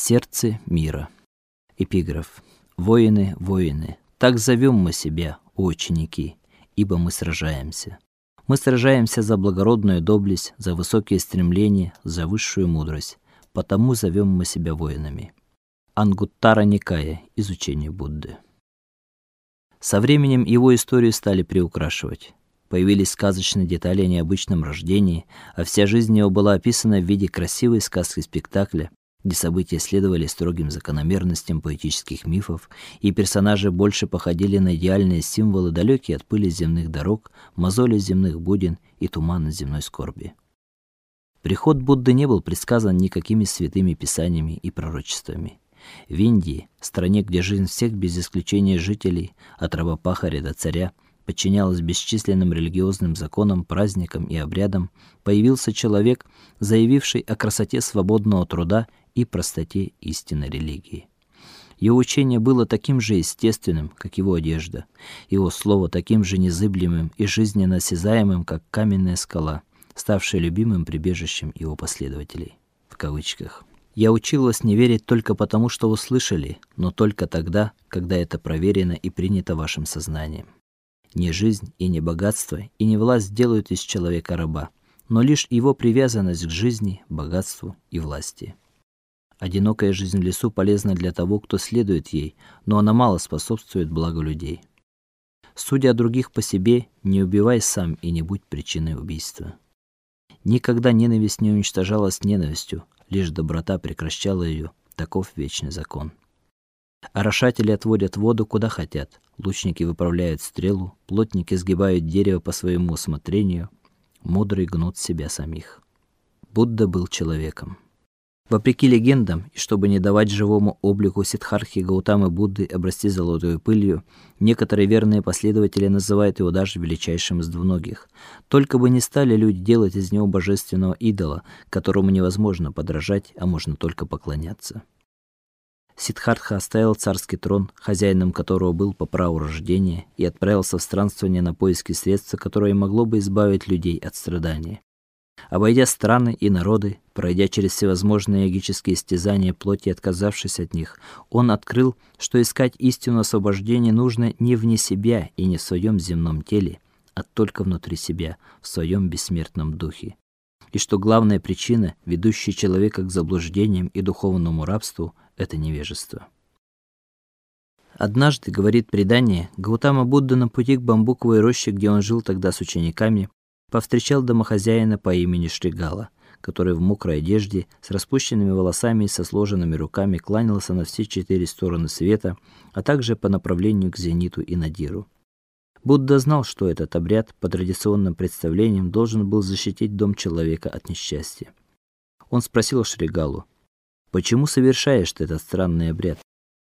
Сердце мира. Эпиграф. Воины, воины, так зовем мы себя, ученики, ибо мы сражаемся. Мы сражаемся за благородную доблесть, за высокие стремления, за высшую мудрость. Потому зовем мы себя воинами. Ангуттара Никая. Изучение Будды. Со временем его историю стали приукрашивать. Появились сказочные детали о необычном рождении, а вся жизнь его была описана в виде красивой сказки-спектакля, где события следовали строгим закономерностям поэтических мифов, и персонажи больше походили на идеальные символы, далекие от пыли земных дорог, мозоли земных буден и тумана земной скорби. Приход Будды не был предсказан никакими святыми писаниями и пророчествами. В Индии, стране, где жизнь всех без исключения жителей, от рабопахаря до царя, подчинялась бесчисленным религиозным законам, праздникам и обрядам, появился человек, заявивший о красоте свободного труда и простоте истинной религии. Его учение было таким же естественным, как его одежда, его слово таким же незыблемым и жизненно осязаемым, как каменная скала, ставшая любимым прибежищем его последователей в кавычках. Я учил вас не верить только потому, что услышали, но только тогда, когда это проверено и принято вашим сознанием. Не жизнь и не богатство и не власть делают из человека раба, но лишь его привязанность к жизни, богатству и власти. Одинокая жизнь в лесу полезна для того, кто следует ей, но она мало способствует благу людей. Судя о других по себе, не убивай сам и не будь причиной убийства. Никогда ненависть не уничтожалась ненавистью, лишь доброта прекращала ее. Таков вечный закон. Орошатели отводят воду куда хотят, лучники выправляют стрелу, плотники сгибают дерево по своему усмотрению, мудрые гнут себя самих. Будда был человеком. Вопреки легендам, и чтобы не давать живому облику Сиддхартхи Гаутамы Будды обрасти золотой пылью, некоторые верные последователи называют его даже величайшим из двуногих. Только бы не стали люди делать из него божественного идола, которому невозможно подражать, а можно только поклоняться. Сиддхартха оставил царский трон, хозяином которого был по праву рождения, и отправился в странствование на поиски средства, которое могло бы избавить людей от страдания. Обойдя страны и народы, пройдя через всевозможные ягические истязания плоти отказавшись от них, он открыл, что искать истину освобождения нужно не вне себя и не в своем земном теле, а только внутри себя, в своем бессмертном духе. И что главная причина, ведущая человека к заблуждениям и духовному рабству это невежество. Однажды, говорит предание, Гаутама Будда на пути к бамбуковой роще, где он жил тогда с учениками, повстречал домохозяина по имени Шригала, который в мокрой одежде, с распущенными волосами и со сложенными руками кланялся на все четыре стороны света, а также по направлению к зениту и надиру. Будда знал, что этот обряд по традиционным представлениям должен был защитить дом человека от несчастья. Он спросил Шригалу: "Почему совершаешь ты этот странный обряд?"